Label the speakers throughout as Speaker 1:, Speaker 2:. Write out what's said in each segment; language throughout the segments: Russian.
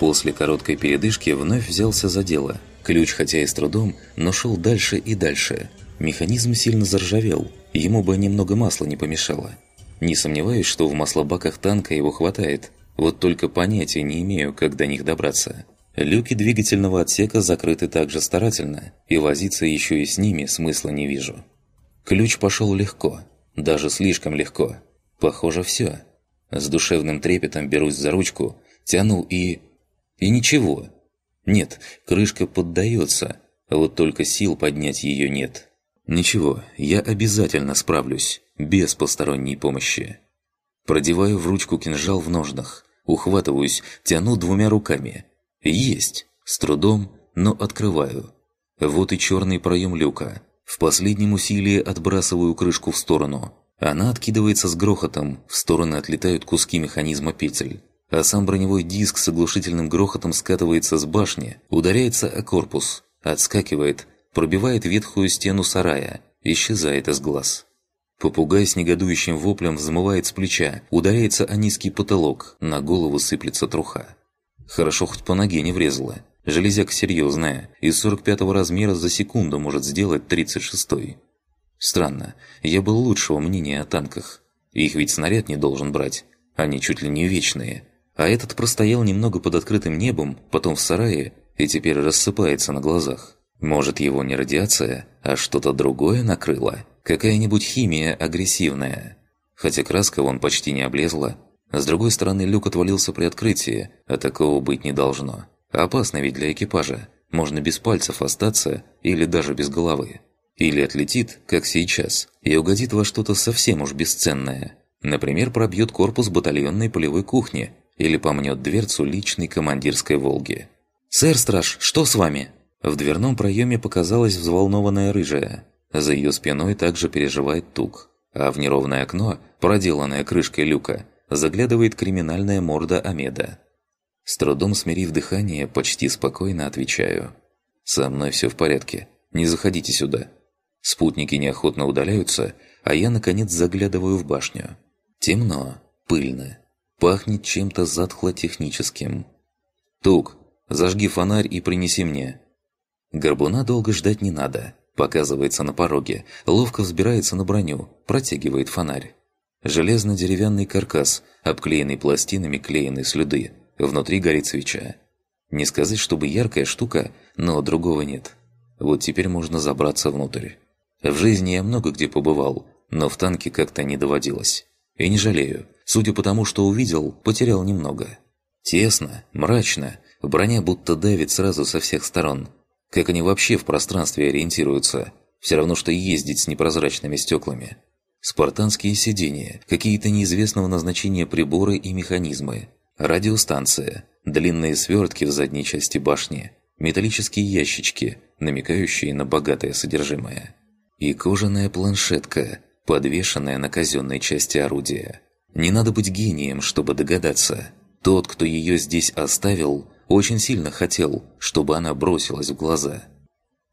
Speaker 1: После короткой передышки вновь взялся за дело. Ключ, хотя и с трудом, но шел дальше и дальше. Механизм сильно заржавел, ему бы немного масла не помешало. Не сомневаюсь, что в маслобаках танка его хватает, вот только понятия не имею, как до них добраться. Люки двигательного отсека закрыты также старательно, и возиться еще и с ними смысла не вижу. Ключ пошел легко, даже слишком легко. Похоже, все. С душевным трепетом берусь за ручку, тяну и... И ничего. Нет, крышка поддается, вот только сил поднять ее нет. Ничего, я обязательно справлюсь, без посторонней помощи. Продеваю в ручку кинжал в ножнах, ухватываюсь, тяну двумя руками – есть! С трудом, но открываю. Вот и черный проем люка. В последнем усилии отбрасываю крышку в сторону. Она откидывается с грохотом, в стороны отлетают куски механизма петель. А сам броневой диск с оглушительным грохотом скатывается с башни, ударяется о корпус, отскакивает, пробивает ветхую стену сарая, исчезает из глаз. Попугай с негодующим воплем взмывает с плеча, ударяется о низкий потолок, на голову сыплется труха. Хорошо хоть по ноге не врезала. Железяка серьезная, из 45-го размера за секунду может сделать 36-й. Странно, я был лучшего мнения о танках. Их ведь снаряд не должен брать, они чуть ли не вечные. А этот простоял немного под открытым небом, потом в сарае, и теперь рассыпается на глазах. Может, его не радиация, а что-то другое накрыло? Какая-нибудь химия агрессивная? Хотя краска вон почти не облезла, с другой стороны, люк отвалился при открытии, а такого быть не должно. Опасно ведь для экипажа. Можно без пальцев остаться или даже без головы. Или отлетит, как сейчас, и угодит во что-то совсем уж бесценное. Например, пробьет корпус батальонной полевой кухни или помнет дверцу личной командирской «Волги». «Сэр Страж, что с вами?» В дверном проеме показалась взволнованная рыжая. За ее спиной также переживает тук. А в неровное окно, проделанное крышкой люка, заглядывает криминальная морда Амеда. С трудом смирив дыхание, почти спокойно отвечаю. «Со мной все в порядке. Не заходите сюда». Спутники неохотно удаляются, а я, наконец, заглядываю в башню. Темно, пыльно, пахнет чем-то затхло-техническим. «Тук, зажги фонарь и принеси мне». Горбуна долго ждать не надо. Показывается на пороге, ловко взбирается на броню, протягивает фонарь. Железно-деревянный каркас, обклеенный пластинами клееной слюды. Внутри горит свеча. Не сказать, чтобы яркая штука, но другого нет. Вот теперь можно забраться внутрь. В жизни я много где побывал, но в танке как-то не доводилось. И не жалею. Судя по тому, что увидел, потерял немного. Тесно, мрачно, броня будто давит сразу со всех сторон. Как они вообще в пространстве ориентируются? Все равно, что ездить с непрозрачными стеклами. Спартанские сиденья, какие-то неизвестного назначения приборы и механизмы, радиостанция, длинные свертки в задней части башни, металлические ящички, намекающие на богатое содержимое, и кожаная планшетка, подвешенная на казенной части орудия. Не надо быть гением, чтобы догадаться. Тот, кто ее здесь оставил, очень сильно хотел, чтобы она бросилась в глаза.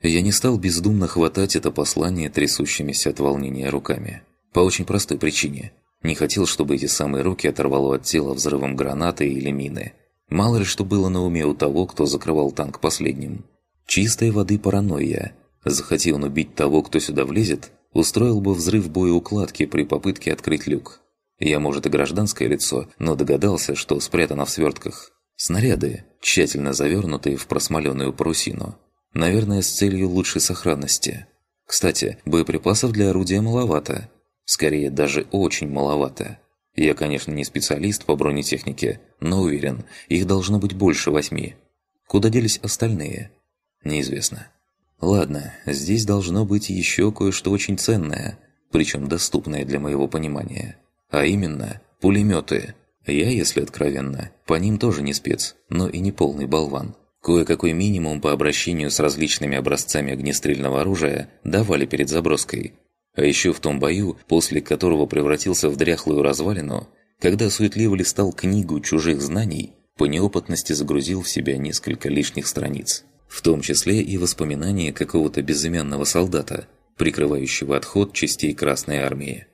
Speaker 1: Я не стал бездумно хватать это послание трясущимися от волнения руками. По очень простой причине. Не хотел, чтобы эти самые руки оторвало от тела взрывом гранаты или мины. Мало ли что было на уме у того, кто закрывал танк последним. Чистой воды паранойя. Захотел он убить того, кто сюда влезет, устроил бы взрыв боеукладки при попытке открыть люк. Я, может, и гражданское лицо, но догадался, что спрятано в свертках. Снаряды, тщательно завернутые в просмоленную парусину. Наверное, с целью лучшей сохранности. Кстати, боеприпасов для орудия маловато. Скорее, даже очень маловато. Я, конечно, не специалист по бронетехнике, но уверен, их должно быть больше восьми. Куда делись остальные? Неизвестно. Ладно, здесь должно быть еще кое-что очень ценное, причем доступное для моего понимания. А именно, пулеметы. Я, если откровенно, по ним тоже не спец, но и не полный болван. Кое-какой минимум по обращению с различными образцами огнестрельного оружия давали перед заброской – а еще в том бою, после которого превратился в дряхлую развалину, когда суетливо листал книгу чужих знаний, по неопытности загрузил в себя несколько лишних страниц. В том числе и воспоминания какого-то безымянного солдата, прикрывающего отход частей Красной Армии.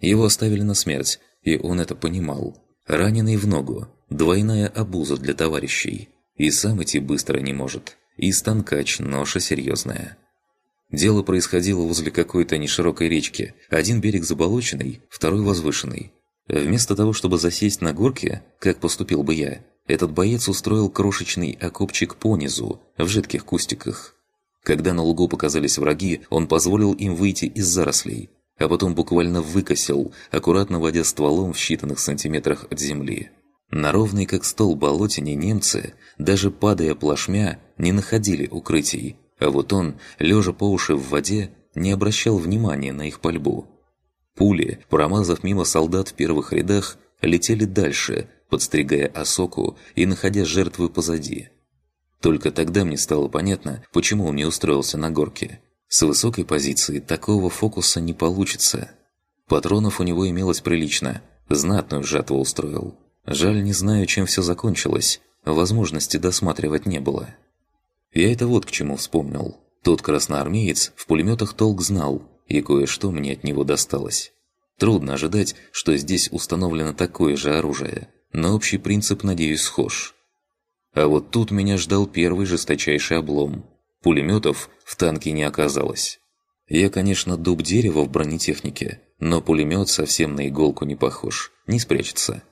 Speaker 1: Его оставили на смерть, и он это понимал. Раненый в ногу, двойная обуза для товарищей. И сам идти быстро не может. И станкач ноша серьезная. Дело происходило возле какой-то неширокой речки. Один берег заболоченный, второй возвышенный. Вместо того, чтобы засесть на горке, как поступил бы я, этот боец устроил крошечный окопчик понизу, в жидких кустиках. Когда на лугу показались враги, он позволил им выйти из зарослей, а потом буквально выкосил, аккуратно водя стволом в считанных сантиметрах от земли. На ровной как стол болотине немцы, даже падая плашмя, не находили укрытий, а вот он, лежа по уши в воде, не обращал внимания на их пальбу. Пули, промазав мимо солдат в первых рядах, летели дальше, подстригая осоку и находя жертвы позади. Только тогда мне стало понятно, почему он не устроился на горке. С высокой позиции такого фокуса не получится. Патронов у него имелось прилично, знатную жатву устроил. Жаль, не знаю, чем все закончилось, возможности досматривать не было. Я это вот к чему вспомнил. Тот красноармеец в пулеметах толк знал, и кое-что мне от него досталось. Трудно ожидать, что здесь установлено такое же оружие, но общий принцип, надеюсь, схож. А вот тут меня ждал первый жесточайший облом. Пулеметов в танке не оказалось. Я, конечно, дуб дерева в бронетехнике, но пулемет совсем на иголку не похож, не спрячется.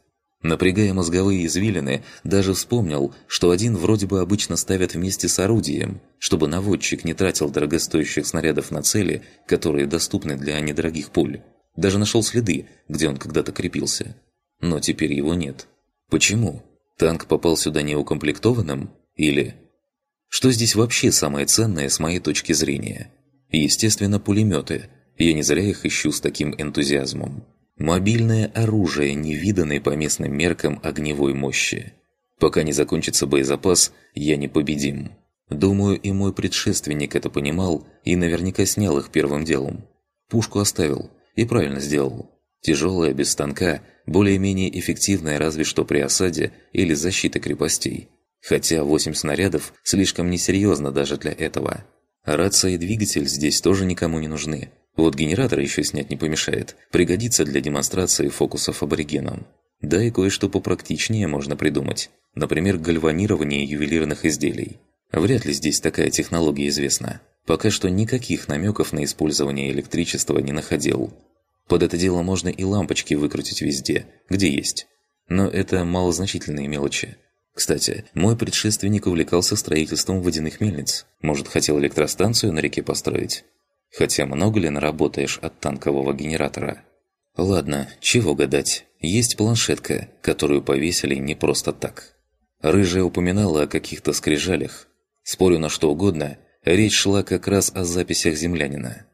Speaker 1: Напрягая мозговые извилины, даже вспомнил, что один вроде бы обычно ставят вместе с орудием, чтобы наводчик не тратил дорогостоящих снарядов на цели, которые доступны для недорогих пуль. Даже нашел следы, где он когда-то крепился. Но теперь его нет. Почему? Танк попал сюда неукомплектованным? Или... Что здесь вообще самое ценное с моей точки зрения? Естественно, пулеметы. Я не зря их ищу с таким энтузиазмом. Мобильное оружие, невиданной по местным меркам огневой мощи. Пока не закончится боезапас, я непобедим. Думаю, и мой предшественник это понимал и наверняка снял их первым делом. Пушку оставил. И правильно сделал. Тяжелая, без станка, более-менее эффективная разве что при осаде или защите крепостей. Хотя 8 снарядов слишком несерьезно даже для этого. Рация и двигатель здесь тоже никому не нужны. Вот генератор еще снять не помешает. Пригодится для демонстрации фокусов аборигенам. Да и кое-что попрактичнее можно придумать. Например, гальванирование ювелирных изделий. Вряд ли здесь такая технология известна. Пока что никаких намеков на использование электричества не находил. Под это дело можно и лампочки выкрутить везде, где есть. Но это малозначительные мелочи. Кстати, мой предшественник увлекался строительством водяных мельниц. Может, хотел электростанцию на реке построить? Хотя много ли наработаешь от танкового генератора? Ладно, чего гадать. Есть планшетка, которую повесили не просто так. Рыжая упоминала о каких-то скрижалях. Спорю на что угодно, речь шла как раз о записях землянина.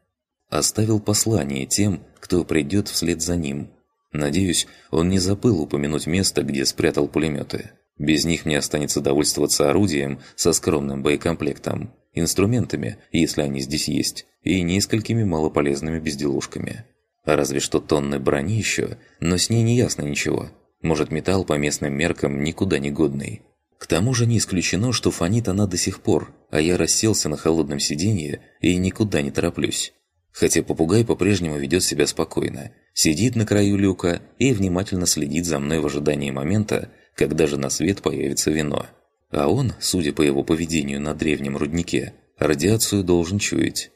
Speaker 1: Оставил послание тем, кто придет вслед за ним. Надеюсь, он не забыл упомянуть место, где спрятал пулеметы. Без них мне останется довольствоваться орудием со скромным боекомплектом, инструментами, если они здесь есть, и несколькими малополезными безделушками. Разве что тонны брони еще, но с ней не ясно ничего. Может, металл по местным меркам никуда не годный. К тому же не исключено, что фонит она до сих пор, а я расселся на холодном сиденье и никуда не тороплюсь. Хотя попугай по-прежнему ведет себя спокойно, сидит на краю люка и внимательно следит за мной в ожидании момента, когда же на свет появится вино. А он, судя по его поведению на древнем руднике, радиацию должен чуять.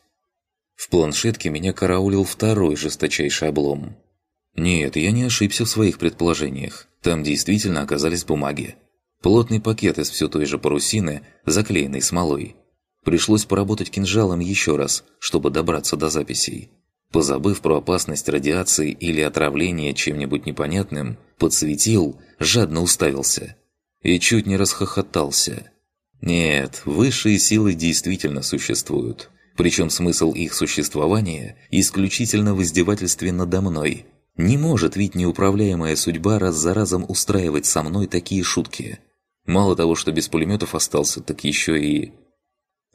Speaker 1: В планшетке меня караулил второй жесточайший облом. Нет, я не ошибся в своих предположениях. Там действительно оказались бумаги. Плотный пакет из все той же парусины, заклеенный смолой. Пришлось поработать кинжалом еще раз, чтобы добраться до записей. Позабыв про опасность радиации или отравления чем-нибудь непонятным, подсветил, жадно уставился. И чуть не расхохотался. Нет, высшие силы действительно существуют. Причем смысл их существования исключительно в издевательстве надо мной. Не может ведь неуправляемая судьба раз за разом устраивать со мной такие шутки. Мало того, что без пулеметов остался, так еще и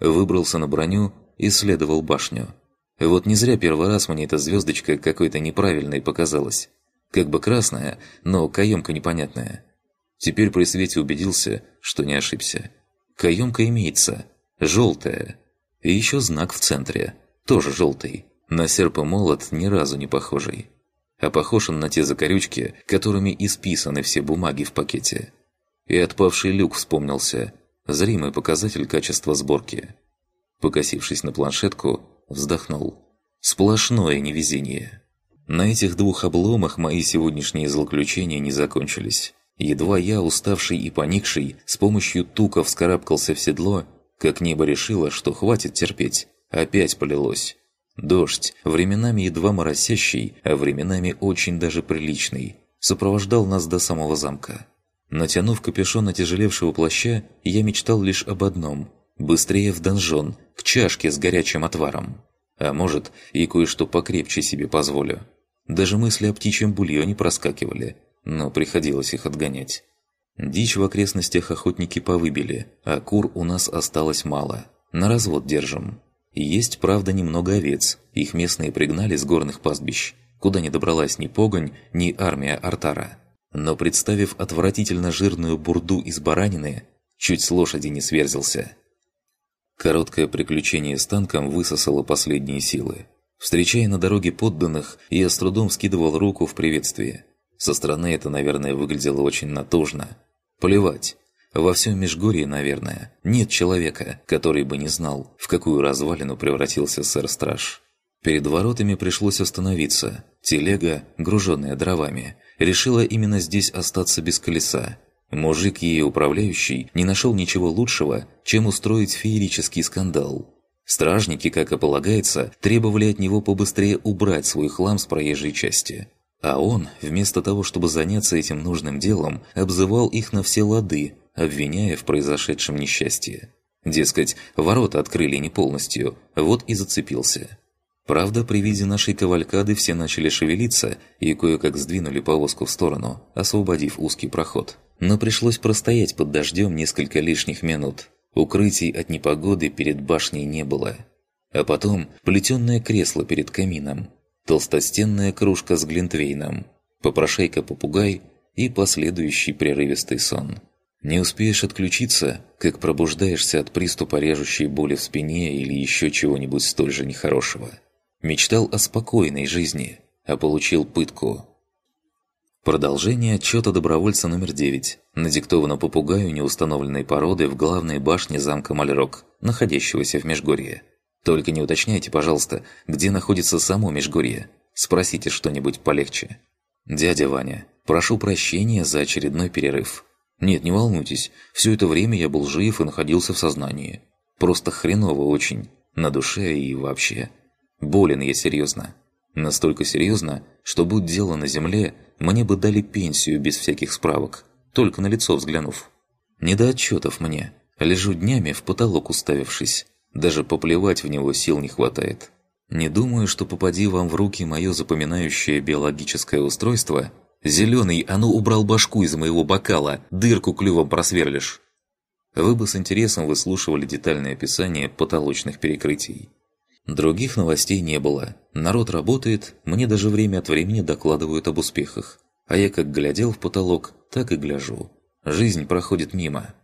Speaker 1: Выбрался на броню, исследовал башню. Вот не зря первый раз мне эта звездочка какой-то неправильной показалась. Как бы красная, но каемка непонятная. Теперь при свете убедился, что не ошибся. Каемка имеется. Желтая. И еще знак в центре. Тоже желтый. На серп и молот ни разу не похожий. А похож он на те закорючки, которыми исписаны все бумаги в пакете. И отпавший люк вспомнился. Зримый показатель качества сборки. Покосившись на планшетку, вздохнул. Сплошное невезение. На этих двух обломах мои сегодняшние злоключения не закончились. Едва я, уставший и поникший, с помощью тука вскарабкался в седло, как небо решило, что хватит терпеть. Опять полилось. Дождь, временами едва моросящий, а временами очень даже приличный, сопровождал нас до самого замка. Натянув капюшон отяжелевшего плаща, я мечтал лишь об одном – быстрее в донжон, к чашке с горячим отваром. А может, и кое-что покрепче себе позволю. Даже мысли о птичьем бульоне проскакивали, но приходилось их отгонять. Дичь в окрестностях охотники повыбили, а кур у нас осталось мало. На развод держим. Есть, правда, немного овец, их местные пригнали с горных пастбищ, куда не добралась ни погонь, ни армия Артара. Но представив отвратительно жирную бурду из баранины, чуть с лошади не сверзился. Короткое приключение с танком высосало последние силы. Встречая на дороге подданных, я с трудом скидывал руку в приветствие. Со стороны это, наверное, выглядело очень натужно. Плевать. Во всем Межгорье, наверное, нет человека, который бы не знал, в какую развалину превратился сэр-страж. Перед воротами пришлось остановиться. Телега, груженная дровами, решила именно здесь остаться без колеса. Мужик, ее управляющий, не нашел ничего лучшего, чем устроить феерический скандал. Стражники, как и полагается, требовали от него побыстрее убрать свой хлам с проезжей части. А он, вместо того, чтобы заняться этим нужным делом, обзывал их на все лады, обвиняя в произошедшем несчастье. Дескать, ворота открыли не полностью, вот и зацепился. Правда, при виде нашей кавалькады все начали шевелиться и кое-как сдвинули повозку в сторону, освободив узкий проход. Но пришлось простоять под дождем несколько лишних минут. Укрытий от непогоды перед башней не было. А потом плетенное кресло перед камином, толстостенная кружка с глинтвейном, попрошайка-попугай и последующий прерывистый сон. Не успеешь отключиться, как пробуждаешься от приступа режущей боли в спине или еще чего-нибудь столь же нехорошего. Мечтал о спокойной жизни, а получил пытку. Продолжение отчета добровольца номер 9, надиктовано попугаю неустановленной породы в главной башне замка Мальрок, находящегося в Межгорье. Только не уточняйте, пожалуйста, где находится само Межгорье. Спросите что-нибудь полегче. «Дядя Ваня, прошу прощения за очередной перерыв. Нет, не волнуйтесь, все это время я был жив и находился в сознании. Просто хреново очень, на душе и вообще». Болен я серьезно. Настолько серьезно, что будь дело на земле, мне бы дали пенсию без всяких справок, только на лицо взглянув. Не до отчетов мне. Лежу днями в потолок уставившись. Даже поплевать в него сил не хватает. Не думаю, что попади вам в руки мое запоминающее биологическое устройство, «Зеленый, а ну убрал башку из моего бокала, дырку клювом просверлишь!» Вы бы с интересом выслушивали детальное описание потолочных перекрытий. Других новостей не было. Народ работает, мне даже время от времени докладывают об успехах. А я как глядел в потолок, так и гляжу. Жизнь проходит мимо.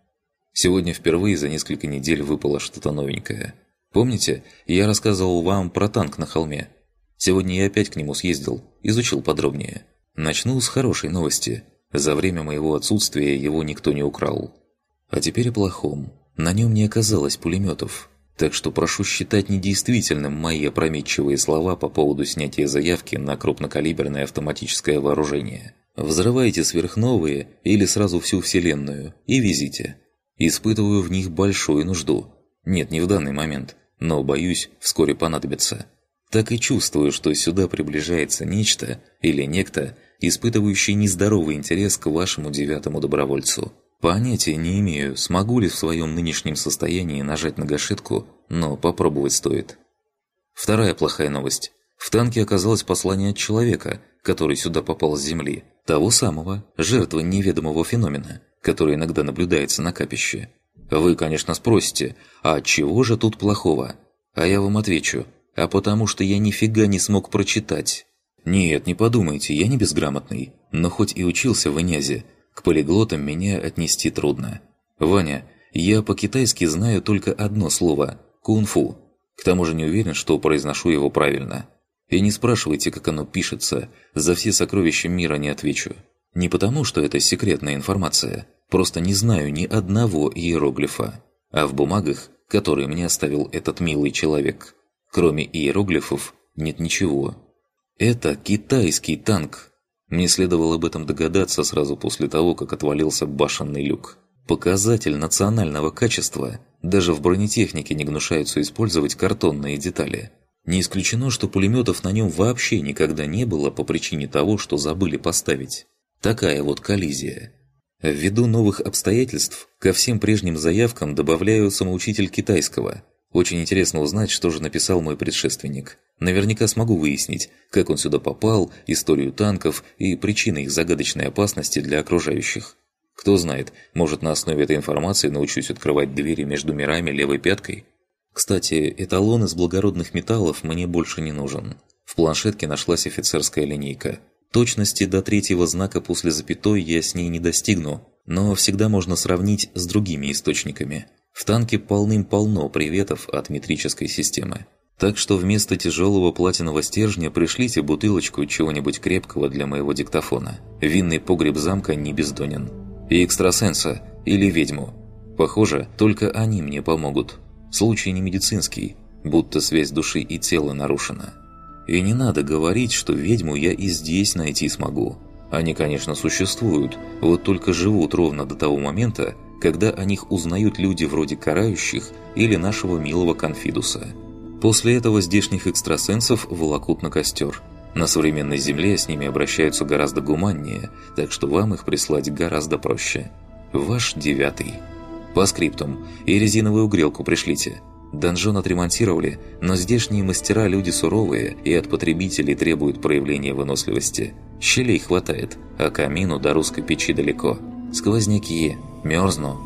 Speaker 1: Сегодня впервые за несколько недель выпало что-то новенькое. Помните, я рассказывал вам про танк на холме? Сегодня я опять к нему съездил, изучил подробнее. Начну с хорошей новости. За время моего отсутствия его никто не украл. А теперь о плохом. На нем не оказалось пулеметов. Так что прошу считать недействительным мои опрометчивые слова по поводу снятия заявки на крупнокалиберное автоматическое вооружение. Взрывайте сверхновые или сразу всю Вселенную и везите. Испытываю в них большую нужду. Нет, не в данный момент, но, боюсь, вскоре понадобится. Так и чувствую, что сюда приближается нечто или некто, испытывающий нездоровый интерес к вашему девятому добровольцу. Понятия не имею, смогу ли в своем нынешнем состоянии нажать на гашетку, но попробовать стоит. Вторая плохая новость. В танке оказалось послание от человека, который сюда попал с Земли. Того самого, жертвы неведомого феномена, который иногда наблюдается на капище. Вы, конечно, спросите, а чего же тут плохого? А я вам отвечу, а потому что я нифига не смог прочитать. Нет, не подумайте, я не безграмотный, но хоть и учился в Инязе, к полиглотам меня отнести трудно. Ваня, я по-китайски знаю только одно слово – кунг-фу. К тому же не уверен, что произношу его правильно. И не спрашивайте, как оно пишется, за все сокровища мира не отвечу. Не потому, что это секретная информация, Просто не знаю ни одного иероглифа. А в бумагах, которые мне оставил этот милый человек, кроме иероглифов, нет ничего. Это китайский танк. Мне следовало об этом догадаться сразу после того, как отвалился башенный люк. Показатель национального качества. Даже в бронетехнике не гнушаются использовать картонные детали. Не исключено, что пулеметов на нем вообще никогда не было по причине того, что забыли поставить. Такая вот коллизия. Ввиду новых обстоятельств, ко всем прежним заявкам добавляю самоучитель китайского. Очень интересно узнать, что же написал мой предшественник. Наверняка смогу выяснить, как он сюда попал, историю танков и причины их загадочной опасности для окружающих. Кто знает, может на основе этой информации научусь открывать двери между мирами левой пяткой? Кстати, эталон из благородных металлов мне больше не нужен. В планшетке нашлась офицерская линейка – Точности до третьего знака после запятой я с ней не достигну, но всегда можно сравнить с другими источниками. В танке полным-полно приветов от метрической системы. Так что вместо тяжелого платинового стержня пришлите бутылочку чего-нибудь крепкого для моего диктофона. Винный погреб замка не бездонен. И экстрасенса, или ведьму. Похоже, только они мне помогут. Случай не медицинский, будто связь души и тела нарушена. И не надо говорить, что ведьму я и здесь найти смогу. Они, конечно, существуют, вот только живут ровно до того момента, когда о них узнают люди вроде карающих или нашего милого Конфидуса. После этого здешних экстрасенсов волокут на костер. На современной земле с ними обращаются гораздо гуманнее, так что вам их прислать гораздо проще. Ваш девятый. По скриптум. И резиновую грелку пришлите. Донжон отремонтировали, но здешние мастера люди суровые и от потребителей требуют проявления выносливости. Щелей хватает, а камину до русской печи далеко. Сквозняки, мерзну,